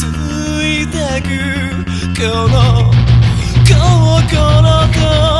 ついてくこの心と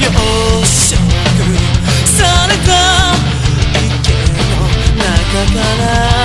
さらば池の中から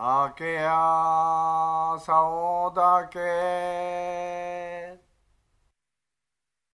明けやさおだけ。